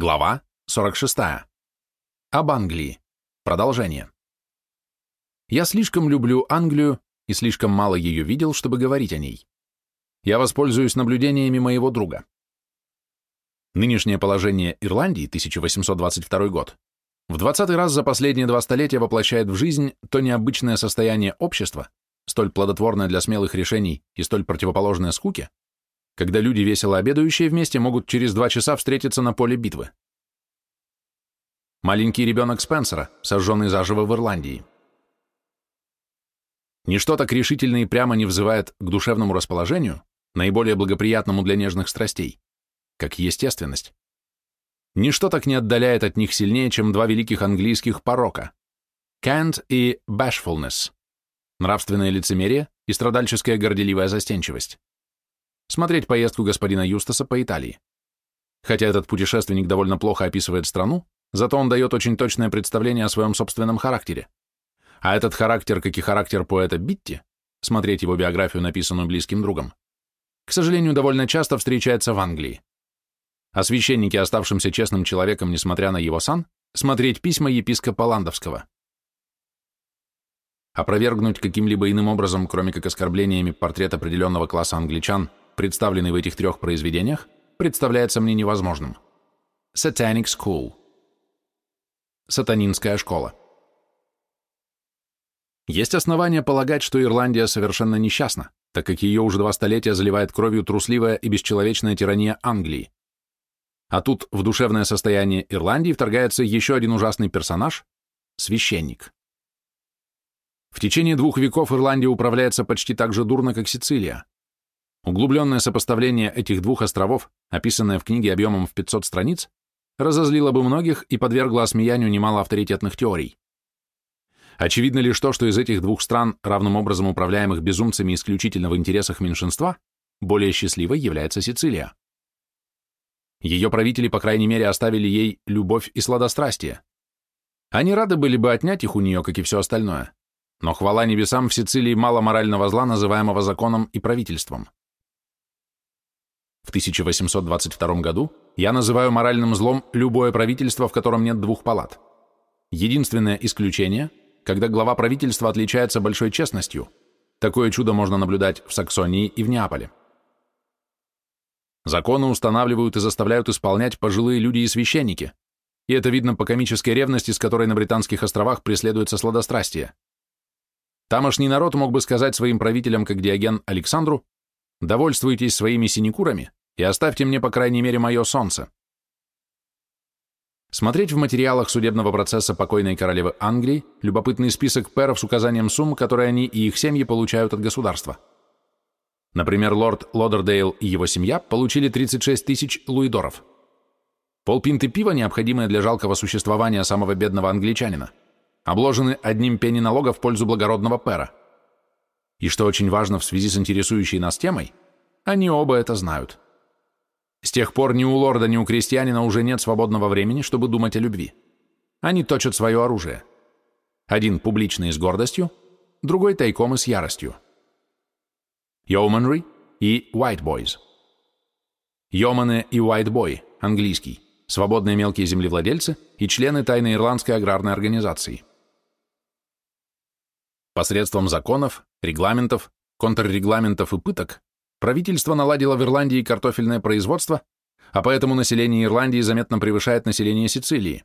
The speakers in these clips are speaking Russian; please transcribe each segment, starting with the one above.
Глава 46. Об Англии. Продолжение. Я слишком люблю Англию и слишком мало ее видел, чтобы говорить о ней. Я воспользуюсь наблюдениями моего друга. Нынешнее положение Ирландии, 1822 год, в двадцатый раз за последние два столетия воплощает в жизнь то необычное состояние общества, столь плодотворное для смелых решений и столь противоположное скуке, когда люди, весело обедающие вместе, могут через два часа встретиться на поле битвы. Маленький ребенок Спенсера, сожженный заживо в Ирландии. Ничто так решительно и прямо не взывает к душевному расположению, наиболее благоприятному для нежных страстей, как естественность. Ничто так не отдаляет от них сильнее, чем два великих английских порока – cant и bashfulness – нравственное лицемерие и страдальческая горделивая застенчивость смотреть поездку господина Юстаса по Италии. Хотя этот путешественник довольно плохо описывает страну, зато он дает очень точное представление о своем собственном характере. А этот характер, как и характер поэта Битти, смотреть его биографию, написанную близким другом, к сожалению, довольно часто встречается в Англии. А священнике, оставшимся честным человеком, несмотря на его сан, смотреть письма епископа Ландовского. Опровергнуть каким-либо иным образом, кроме как оскорблениями портрет определенного класса англичан, представленный в этих трех произведениях, представляется мне невозможным. Satanic School. Сатанинская школа. Есть основания полагать, что Ирландия совершенно несчастна, так как ее уже два столетия заливает кровью трусливая и бесчеловечная тирания Англии. А тут в душевное состояние Ирландии вторгается еще один ужасный персонаж – священник. В течение двух веков Ирландия управляется почти так же дурно, как Сицилия. Углубленное сопоставление этих двух островов, описанное в книге объемом в 500 страниц, разозлило бы многих и подвергло осмеянию немало авторитетных теорий. Очевидно лишь то, что из этих двух стран, равным образом управляемых безумцами исключительно в интересах меньшинства, более счастливой является Сицилия. Ее правители, по крайней мере, оставили ей любовь и сладострастие. Они рады были бы отнять их у нее, как и все остальное. Но хвала небесам, в Сицилии мало морального зла, называемого законом и правительством. В 1822 году я называю моральным злом любое правительство, в котором нет двух палат. Единственное исключение, когда глава правительства отличается большой честностью. Такое чудо можно наблюдать в Саксонии и в Неаполе. Законы устанавливают и заставляют исполнять пожилые люди и священники, и это видно по комической ревности, с которой на Британских островах преследуется сладострастие. Тамошний народ мог бы сказать своим правителям, как Диоген Александру, «Довольствуйтесь своими синекурами, и оставьте мне, по крайней мере, мое солнце. Смотреть в материалах судебного процесса покойной королевы Англии любопытный список пэров с указанием сумм, которые они и их семьи получают от государства. Например, лорд Лодердейл и его семья получили 36 тысяч луидоров. Полпинты пива, необходимое для жалкого существования самого бедного англичанина, обложены одним пенни налога в пользу благородного пэра. И что очень важно в связи с интересующей нас темой, они оба это знают. С тех пор ни у лорда, ни у крестьянина уже нет свободного времени, чтобы думать о любви. Они точат свое оружие. Один публично и с гордостью, другой тайком и с яростью. Yeomanry и White Boys. Yeomanry и White Boy, английский, свободные мелкие землевладельцы и члены тайной ирландской аграрной организации. Посредством законов, регламентов, контррегламентов и пыток Правительство наладило в Ирландии картофельное производство, а поэтому население Ирландии заметно превышает население Сицилии.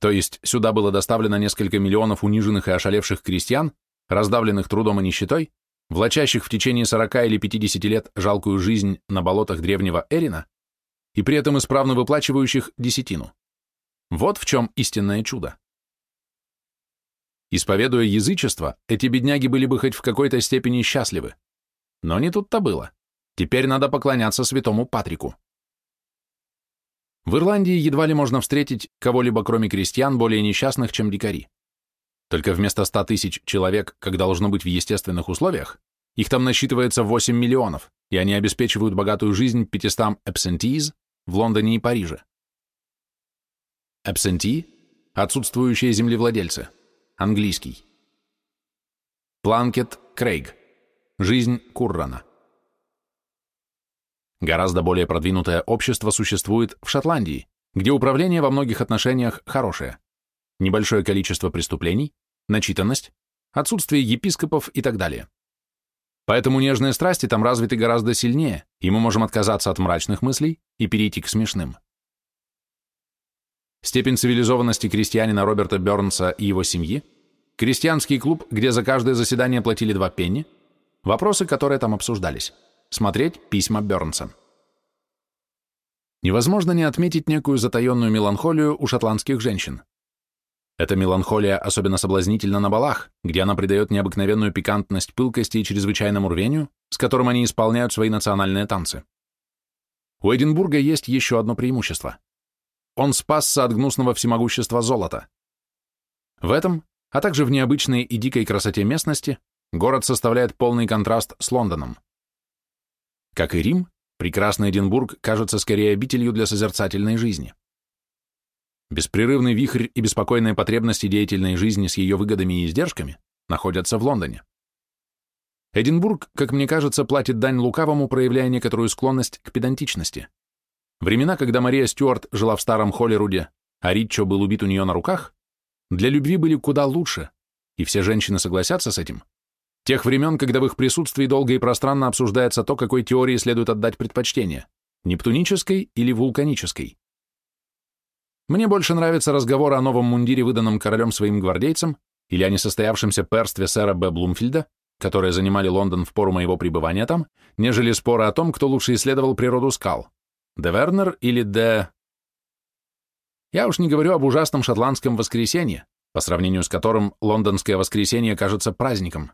То есть сюда было доставлено несколько миллионов униженных и ошалевших крестьян, раздавленных трудом и нищетой, влачащих в течение 40 или 50 лет жалкую жизнь на болотах древнего Эрина и при этом исправно выплачивающих десятину. Вот в чем истинное чудо. Исповедуя язычество, эти бедняги были бы хоть в какой-то степени счастливы. Но не тут-то было. Теперь надо поклоняться святому Патрику. В Ирландии едва ли можно встретить кого-либо, кроме крестьян, более несчастных, чем дикари. Только вместо 100 тысяч человек, как должно быть в естественных условиях, их там насчитывается 8 миллионов, и они обеспечивают богатую жизнь 500 absentees в Лондоне и Париже. Absentee – отсутствующие землевладельцы, английский. Планкет Крейг – Жизнь Куррана. Гораздо более продвинутое общество существует в Шотландии, где управление во многих отношениях хорошее, небольшое количество преступлений, начитанность, отсутствие епископов и так далее. Поэтому нежные страсти там развиты гораздо сильнее, и мы можем отказаться от мрачных мыслей и перейти к смешным. Степень цивилизованности крестьянина Роберта Бернса и его семьи, крестьянский клуб, где за каждое заседание платили два пенни, вопросы, которые там обсуждались. Смотреть письма Бернса. Невозможно не отметить некую затаенную меланхолию у шотландских женщин. Эта меланхолия особенно соблазнительна на балах, где она придает необыкновенную пикантность пылкости и чрезвычайному рвению, с которым они исполняют свои национальные танцы. У Эдинбурга есть еще одно преимущество. Он спасся от гнусного всемогущества золота. В этом, а также в необычной и дикой красоте местности, город составляет полный контраст с Лондоном. Как и Рим, прекрасный Эдинбург кажется скорее обителью для созерцательной жизни. Беспрерывный вихрь и беспокойные потребности деятельной жизни с ее выгодами и издержками находятся в Лондоне. Эдинбург, как мне кажется, платит дань лукавому, проявляя некоторую склонность к педантичности. Времена, когда Мария Стюарт жила в старом Холлеруде, а Риччо был убит у нее на руках, для любви были куда лучше, и все женщины согласятся с этим. Тех времен, когда в их присутствии долго и пространно обсуждается то, какой теории следует отдать предпочтение – нептунической или вулканической. Мне больше нравится разговор о новом мундире, выданном королем своим гвардейцам, или о несостоявшемся перстве сэра Б. Блумфильда, которые занимали Лондон в пору моего пребывания там, нежели споры о том, кто лучше исследовал природу скал – Де Вернер или Де... Я уж не говорю об ужасном шотландском воскресенье, по сравнению с которым лондонское воскресенье кажется праздником.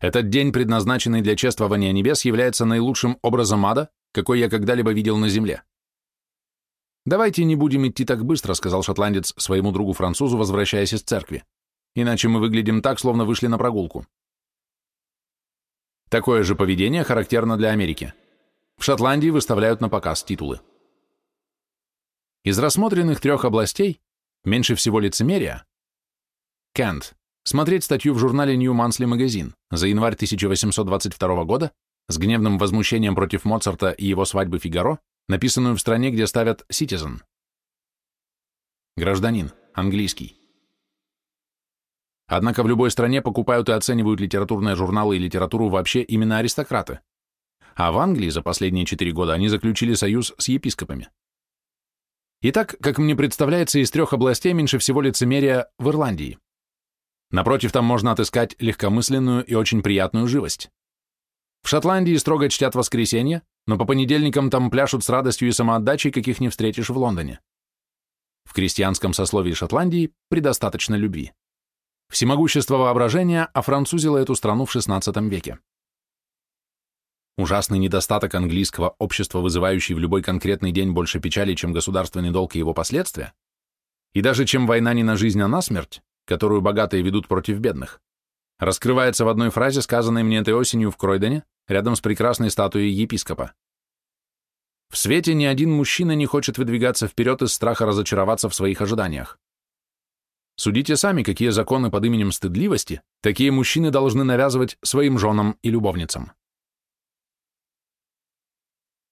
Этот день, предназначенный для чествования небес, является наилучшим образом ада, какой я когда-либо видел на земле. «Давайте не будем идти так быстро», — сказал шотландец своему другу-французу, возвращаясь из церкви. «Иначе мы выглядим так, словно вышли на прогулку». Такое же поведение характерно для Америки. В Шотландии выставляют на показ титулы. Из рассмотренных трех областей меньше всего лицемерия. Кент. Смотреть статью в журнале New Monthly Magazine за январь 1822 года с гневным возмущением против Моцарта и его свадьбы Фигаро написанную в стране, где ставят citizen. Гражданин, английский. Однако в любой стране покупают и оценивают литературные журналы и литературу вообще именно аристократы. А в Англии за последние четыре года они заключили союз с епископами. Итак, как мне представляется, из трех областей меньше всего лицемерия в Ирландии. Напротив, там можно отыскать легкомысленную и очень приятную живость. В Шотландии строго чтят воскресенье, но по понедельникам там пляшут с радостью и самоотдачей, каких не встретишь в Лондоне. В крестьянском сословии Шотландии предостаточно любви. Всемогущество воображения офранцузило эту страну в XVI веке. Ужасный недостаток английского общества, вызывающий в любой конкретный день больше печали, чем государственный долг и его последствия, и даже чем война не на жизнь, а на смерть, которую богатые ведут против бедных, раскрывается в одной фразе, сказанной мне этой осенью в Кройдене, рядом с прекрасной статуей епископа. В свете ни один мужчина не хочет выдвигаться вперед из страха разочароваться в своих ожиданиях. Судите сами, какие законы под именем стыдливости такие мужчины должны навязывать своим женам и любовницам.